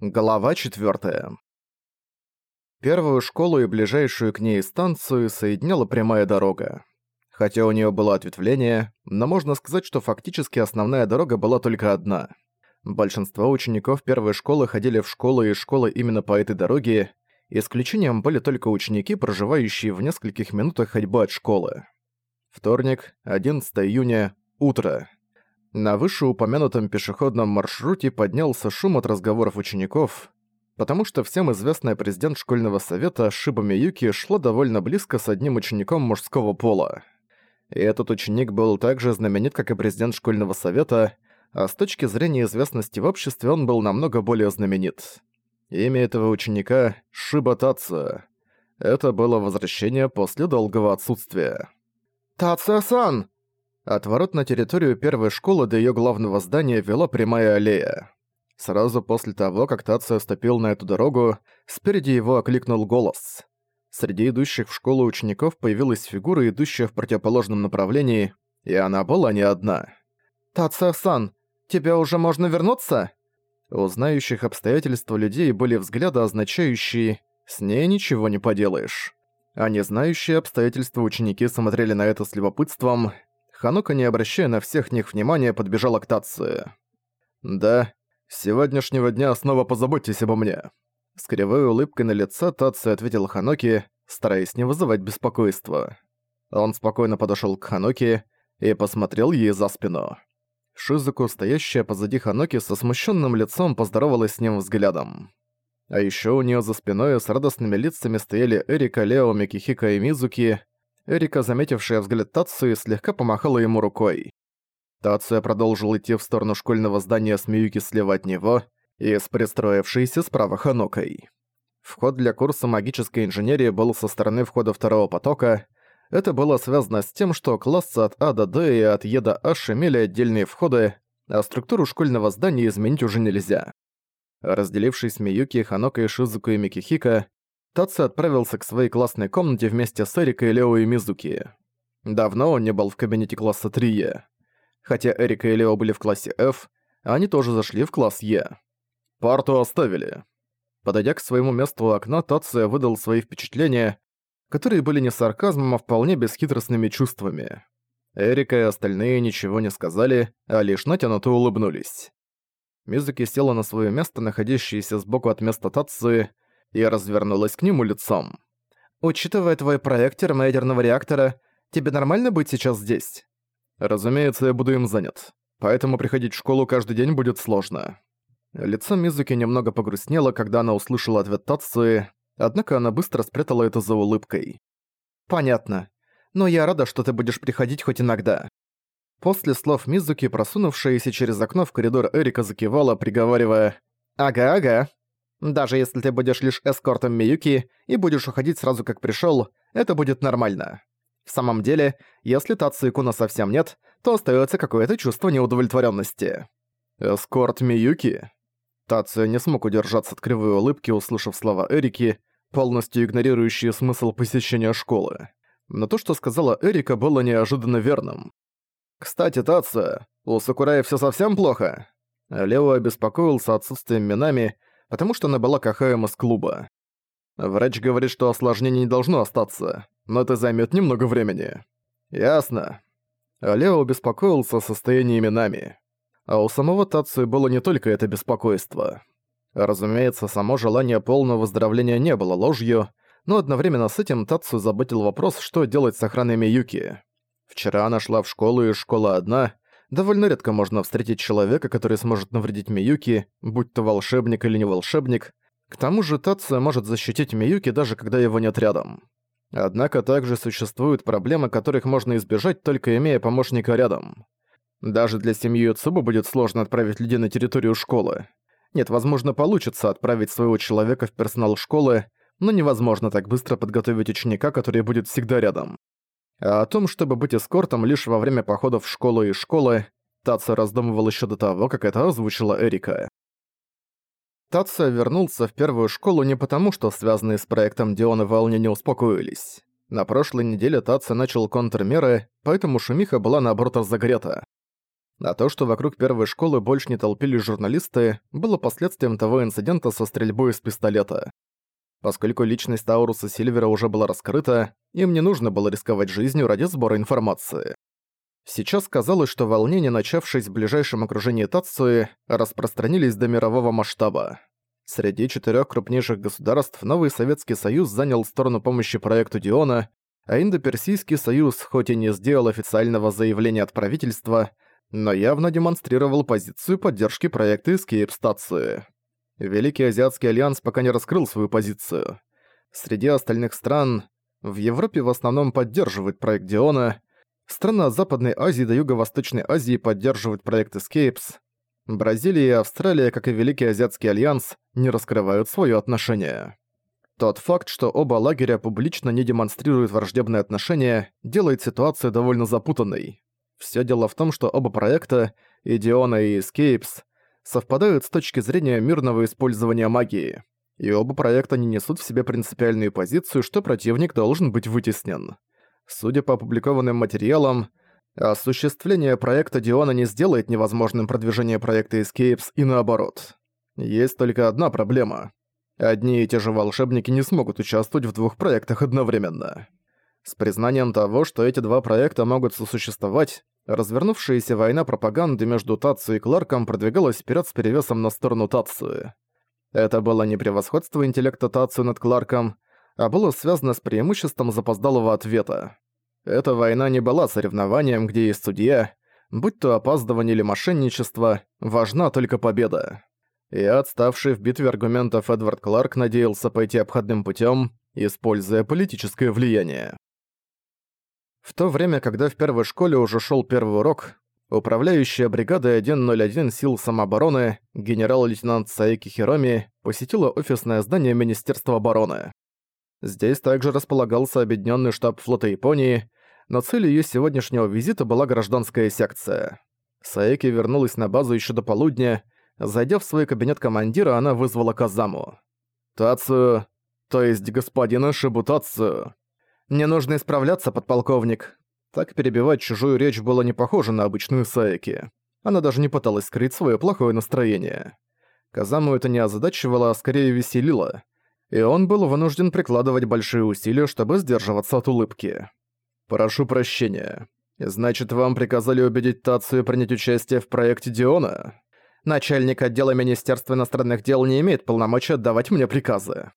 Глава 4. Первую школу и ближайшую к ней станцию соединяла прямая дорога. Хотя у нее было ответвление, но можно сказать, что фактически основная дорога была только одна. Большинство учеников первой школы ходили в школу и школы именно по этой дороге, исключением были только ученики, проживающие в нескольких минутах ходьбы от школы. Вторник, 11 июня, утро. На вышеупомянутом пешеходном маршруте поднялся шум от разговоров учеников, потому что всем известная президент школьного совета Шиба Миюки шла довольно близко с одним учеником мужского пола. И этот ученик был так же знаменит, как и президент школьного совета, а с точки зрения известности в обществе он был намного более знаменит. Имя этого ученика — Шиба Тация. Это было возвращение после долгого отсутствия. «Тация-сан!» От ворот на территорию первой школы до её главного здания вела прямая аллея. Сразу после того, как Тацио ступил на эту дорогу, спереди его окликнул голос. Среди идущих в школу учеников появилась фигура, идущая в противоположном направлении, и она была не одна. «Тацио-сан, тебе уже можно вернуться?» У знающих обстоятельства людей были взгляды, означающие «с ней ничего не поделаешь». А не знающие обстоятельства ученики смотрели на это с любопытством – Ханука, не обращая на всех них внимания, подбежала к Тации. «Да, с сегодняшнего дня снова позаботьтесь обо мне». С кривой улыбкой на лице Тация ответил Ханоки, стараясь не вызывать беспокойства. Он спокойно подошёл к Ханоки и посмотрел ей за спину. Шизуку, стоящая позади Ханоки, со смущенным лицом поздоровалась с ним взглядом. А ещё у неё за спиной с радостными лицами стояли Эрика, Лео, Микихика и Мизуки, Эрика, заметившая взгляд Тацуи, слегка помахала ему рукой. Тацуя продолжил идти в сторону школьного здания с Миюки слева от него и с пристроившейся справа Ханокой. Вход для курса магической инженерии был со стороны входа второго потока. Это было связано с тем, что классы от А до Д и от Е до H имели отдельные входы, а структуру школьного здания изменить уже нельзя. Разделившись Миюки, Ханока и Шизуку и Микихика, Таци отправился к своей классной комнате вместе с Эрикой, Лео и Мизуки. Давно он не был в кабинете класса 3Е. Хотя Эрика и Лео были в классе F, они тоже зашли в класс Е. Парту оставили. Подойдя к своему месту у окна, Тация выдал свои впечатления, которые были не сарказмом, а вполне бесхитростными чувствами. Эрика и остальные ничего не сказали, а лишь натянуто улыбнулись. Мизуки села на свое место, находящееся сбоку от места Тации, и развернулась к нему лицом. «Учитывая твой проект термоядерного реактора, тебе нормально быть сейчас здесь?» «Разумеется, я буду им занят. Поэтому приходить в школу каждый день будет сложно». Лицо Мизуки немного погрустнело, когда она услышала ответ Тацуи, однако она быстро спрятала это за улыбкой. «Понятно. Но я рада, что ты будешь приходить хоть иногда». После слов Мизуки, просунувшаяся через окно в коридор Эрика закивала, приговаривая «Ага-ага». Даже если ты будешь лишь эскортом Миюки и будешь уходить сразу как пришёл, это будет нормально. В самом деле, если Тацуикуна совсем нет, то остаётся какое-то чувство неудовлетворённости. «Эскорт Миюки?» Тацию не смог удержаться от кривой улыбки, услышав слова Эрики, полностью игнорирующие смысл посещения школы. Но то, что сказала Эрика, было неожиданно верным. «Кстати, Тация, у Сакураи всё совсем плохо?» Лео обеспокоился отсутствием Минами, потому что она была Кахаем из клуба. Врач говорит, что осложнений не должно остаться, но это займет немного времени. Ясно. Лео беспокоился о состоянии именами. А у самого Тацию было не только это беспокойство. Разумеется, само желание полного выздоровления не было ложью, но одновременно с этим Тацию заботил вопрос, что делать с охраной Миюки. Вчера она шла в школу, и школа одна, Довольно редко можно встретить человека, который сможет навредить Миюки, будь то волшебник или не волшебник. К тому же Тация может защитить Миюки, даже когда его нет рядом. Однако также существуют проблемы, которых можно избежать, только имея помощника рядом. Даже для семьи Цуба будет сложно отправить людей на территорию школы. Нет, возможно, получится отправить своего человека в персонал школы, но невозможно так быстро подготовить ученика, который будет всегда рядом. А о том, чтобы быть эскортом лишь во время походов в школу и школы, Татса раздумывал еще до того, как это озвучила Эрика. Татса вернулся в первую школу не потому, что связанные с проектом Дион и Волни не успокоились. На прошлой неделе Татса начал контрмеры, поэтому шумиха была наоборот разогрета. А то, что вокруг первой школы больше не толпились журналисты, было последствием того инцидента со стрельбой из пистолета. Поскольку личность Тауруса Сильвера уже была раскрыта, им не нужно было рисковать жизнью ради сбора информации. Сейчас казалось, что волнения, начавшись в ближайшем окружении Тацуи, распространились до мирового масштаба. Среди четырех крупнейших государств новый Советский Союз занял сторону помощи проекту Диона, а Индо-Персийский Союз хоть и не сделал официального заявления от правительства, но явно демонстрировал позицию поддержки проекта Escape-станции. Великий Азиатский Альянс пока не раскрыл свою позицию. Среди остальных стран в Европе в основном поддерживают проект Диона, страны от Западной Азии до Юго-Восточной Азии поддерживают проект Escapes, Бразилия и Австралия, как и Великий Азиатский Альянс, не раскрывают своё отношение. Тот факт, что оба лагеря публично не демонстрируют враждебные отношения, делает ситуацию довольно запутанной. Всё дело в том, что оба проекта, и Диона и Escapes, совпадают с точки зрения мирного использования магии. И оба проекта не несут в себе принципиальную позицию, что противник должен быть вытеснен. Судя по опубликованным материалам, осуществление проекта Диона не сделает невозможным продвижение проекта Escapes и наоборот. Есть только одна проблема. Одни и те же волшебники не смогут участвовать в двух проектах одновременно. С признанием того, что эти два проекта могут сосуществовать, развернувшаяся война пропаганды между Тацу и Кларком продвигалась вперед с перевесом на сторону Тацу. Это было не превосходство интеллекта Тацу над Кларком, а было связано с преимуществом запоздалого ответа. Эта война не была соревнованием, где есть судья, будь то опаздывание или мошенничество, важна только победа и отставший в битве аргументов Эдвард Кларк надеялся пойти обходным путем, используя политическое влияние. В то время, когда в первой школе уже шел первый урок, управляющая бригадой 101 сил самообороны генерал-лейтенант Саики Хироми посетила офисное здание Министерства обороны. Здесь также располагался объединенный штаб флота Японии, но целью ее сегодняшнего визита была гражданская секция. Саики вернулась на базу еще до полудня, Зайдя в свой кабинет командира, она вызвала Казаму. «Тацию, то есть господина Шибутацию. Не нужно исправляться, подполковник». Так перебивать чужую речь было не похоже на обычную Саеки. Она даже не пыталась скрыть свое плохое настроение. Казаму это не озадачивало, а скорее веселило. И он был вынужден прикладывать большие усилия, чтобы сдерживаться от улыбки. «Прошу прощения. Значит, вам приказали убедить Тацию принять участие в проекте Диона?» Начальник отдела Министерства иностранных дел не имеет полномочий отдавать мне приказы.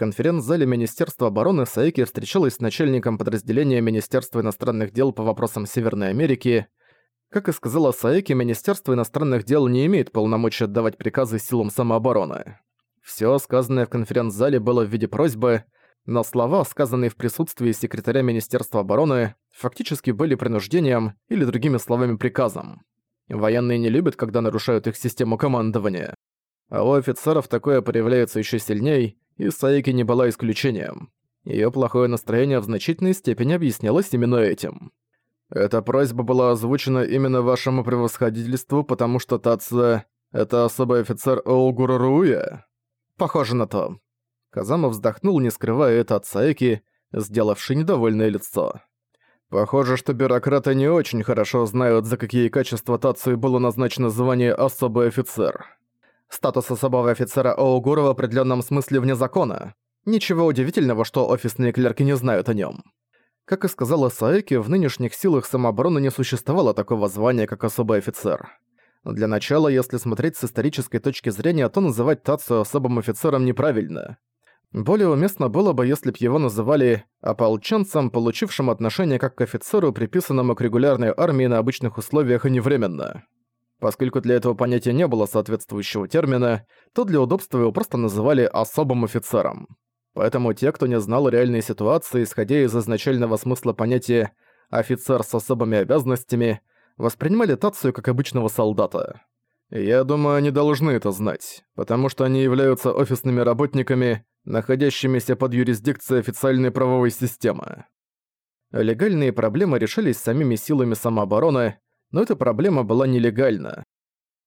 Конференц-зале Министерства обороны Саики встречалась с начальником подразделения Министерства иностранных дел по вопросам Северной Америки. Как и сказала Саики, Министерство иностранных дел не имеет полномочий отдавать приказы силам самообороны. Всё сказанное в конференц-зале было в виде просьбы, но слова, сказанные в присутствии секретаря Министерства обороны, фактически были принуждением или другими словами приказом. Военные не любят, когда нарушают их систему командования. А у офицеров такое проявляется еще сильней, и Саики не была исключением. Её плохое настроение в значительной степени объяснялось именно этим. Эта просьба была озвучена именно вашему превосходительству, потому что Тация — это особый офицер Оугуруруя? Похоже на то. Казама вздохнул, не скрывая это от Саики, сделавший недовольное лицо. Похоже, что бюрократы не очень хорошо знают, за какие качества Тацию было назначено звание «особый офицер». Статус особого офицера Оугура в определенном смысле вне закона. Ничего удивительного, что офисные клерки не знают о нем. Как и сказала Саэки, в нынешних силах самообороны не существовало такого звания, как особый офицер. Для начала, если смотреть с исторической точки зрения, то называть Тацию особым офицером неправильно. Более уместно было бы, если б его называли ополченцем, получившим отношение как к офицеру, приписанному к регулярной армии на обычных условиях и не временно. Поскольку для этого понятия не было соответствующего термина, то для удобства его просто называли особым офицером. Поэтому те, кто не знал реальной ситуации, исходя из изначального смысла понятия «офицер с особыми обязанностями», воспринимали Тацию как обычного солдата. Я думаю, они должны это знать, потому что они являются офисными работниками, находящимися под юрисдикцией официальной правовой системы. Легальные проблемы решались самими силами самообороны, но эта проблема была нелегальна.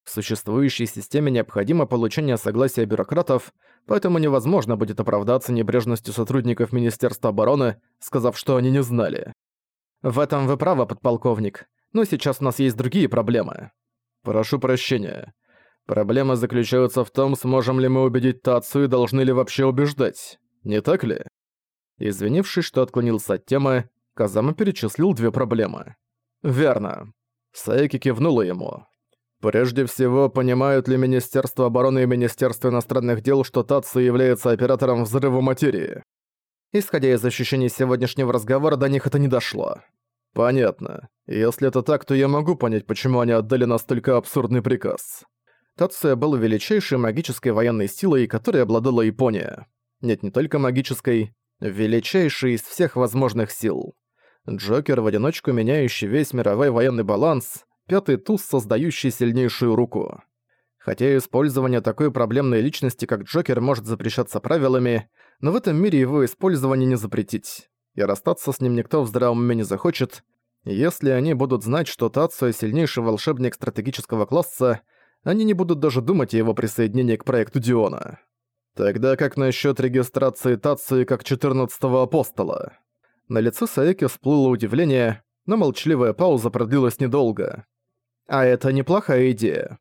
В существующей системе необходимо получение согласия бюрократов, поэтому невозможно будет оправдаться небрежностью сотрудников Министерства обороны, сказав, что они не знали. В этом вы правы, подполковник. но сейчас у нас есть другие проблемы. Прошу прощения. Проблема заключается в том, сможем ли мы убедить Тацу и должны ли вообще убеждать. Не так ли? Извинившись, что отклонился от темы, Казама перечислил две проблемы. «Верно». Саеки кивнула ему. «Прежде всего, понимают ли Министерство обороны и Министерство иностранных дел, что Татсу является оператором взрыва материи?» Исходя из ощущений сегодняшнего разговора, до них это не дошло. «Понятно. Если это так, то я могу понять, почему они отдали настолько абсурдный приказ». Тация был величайшей магической военной силой, которой обладала Япония. Нет, не только магической, величайшей из всех возможных сил. Джокер, в одиночку меняющий весь мировой военный баланс, пятый туз, создающий сильнейшую руку. Хотя использование такой проблемной личности, как Джокер, может запрещаться правилами, но в этом мире его использование не запретить. И расстаться с ним никто в здравом уме не захочет. Если они будут знать, что Тацуя сильнейший волшебник стратегического класса, они не будут даже думать о его присоединении к проекту Диона. Тогда как насчет регистрации Тацуи как 14-го апостола? На лице Саеки всплыло удивление, но молчаливая пауза продлилась недолго. А это неплохая идея.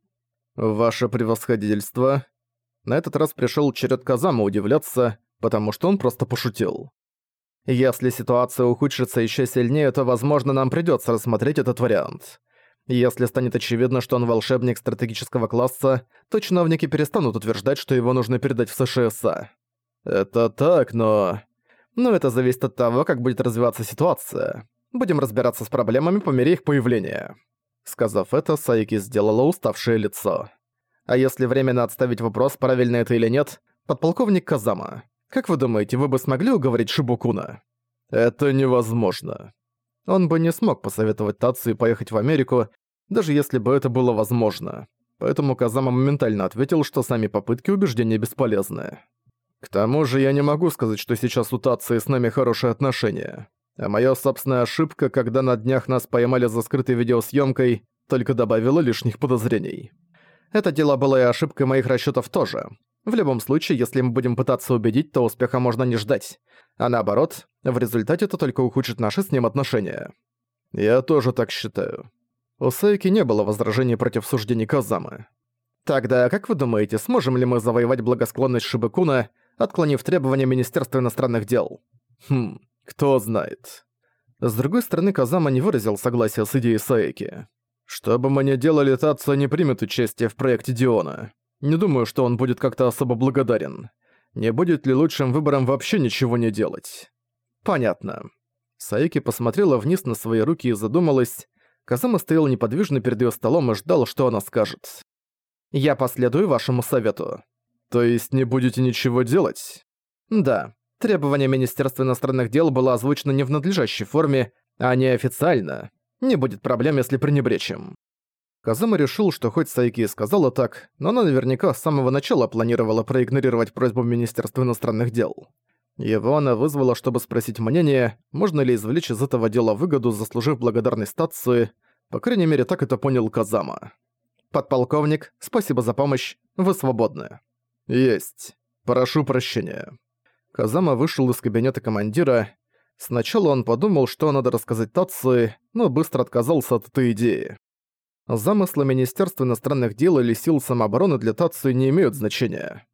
Ваше превосходительство. На этот раз пришел черед Казама удивляться, потому что он просто пошутил. Если ситуация ухудшится еще сильнее, то, возможно, нам придется рассмотреть этот вариант. Если станет очевидно, что он волшебник стратегического класса, то чиновники перестанут утверждать, что его нужно передать в США. Это так, но... Но это зависит от того, как будет развиваться ситуация. Будем разбираться с проблемами по мере их появления. Сказав это, Сайки сделала уставшее лицо. А если временно отставить вопрос, правильно это или нет, подполковник Казама, как вы думаете, вы бы смогли уговорить Шибукуна? Это невозможно. Он бы не смог посоветовать Тацию поехать в Америку, даже если бы это было возможно. Поэтому Казама моментально ответил, что сами попытки убеждения бесполезны. К тому же я не могу сказать, что сейчас у Тации с нами хорошие отношения. А моя собственная ошибка, когда на днях нас поймали за скрытой видеосъемкой, только добавила лишних подозрений. Это дело было и ошибкой моих расчетов тоже. В любом случае, если мы будем пытаться убедить, то успеха можно не ждать. А наоборот, в результате это только ухудшит наши с ним отношения. Я тоже так считаю. У Сайки не было возражений против суждений Казамы. Тогда, как вы думаете, сможем ли мы завоевать благосклонность Шибыкуна, отклонив требования Министерства иностранных дел? Хм, кто знает. С другой стороны, Казама не выразил согласия с идеей Сайки. Что бы мы ни делали, Татсо не примет участие в проекте Диона. Не думаю, что он будет как-то особо благодарен. Не будет ли лучшим выбором вообще ничего не делать? Понятно. Саики посмотрела вниз на свои руки и задумалась. Казама стоял неподвижно перед её столом и ждал, что она скажет. «Я последую вашему совету». «То есть не будете ничего делать?» «Да. Требование Министерства иностранных дел было озвучено не в надлежащей форме, а не официально. Не будет проблем, если пренебречь им». Казама решил, что хоть Сайки и сказала так, но она наверняка с самого начала планировала проигнорировать просьбу Министерства иностранных дел. Его она вызвала, чтобы спросить мнение, можно ли извлечь из этого дела выгоду, заслужив благодарность стации, по крайней мере так это понял Казама. «Подполковник, спасибо за помощь, вы свободны». «Есть. Прошу прощения». Казама вышел из кабинета командира. Сначала он подумал, что надо рассказать Тации, но быстро отказался от этой идеи. Замыслы Министерства иностранных дел или сил самообороны для Тацию не имеют значения.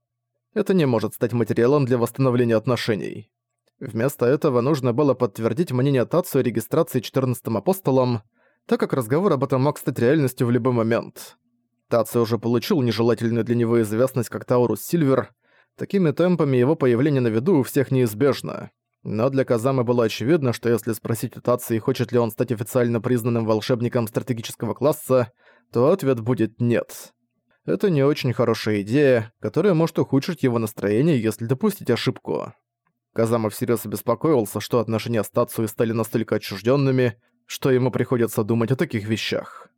Это не может стать материалом для восстановления отношений. Вместо этого нужно было подтвердить мнение Тацию о регистрации 14-м апостолом, так как разговор об этом мог стать реальностью в любой момент. Тацию уже получил нежелательную для него известность как Таурус Сильвер. Такими темпами его появление на виду у всех неизбежно. Но для Казамы было очевидно, что если спросить у Тации, хочет ли он стать официально признанным волшебником стратегического класса, то ответ будет «нет». Это не очень хорошая идея, которая может ухудшить его настроение, если допустить ошибку. Казама всерьез обеспокоился, что отношения с Тацией стали настолько отчужденными, что ему приходится думать о таких вещах.